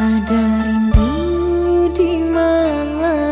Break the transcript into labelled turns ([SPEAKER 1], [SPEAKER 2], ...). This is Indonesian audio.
[SPEAKER 1] Ada rindu di mana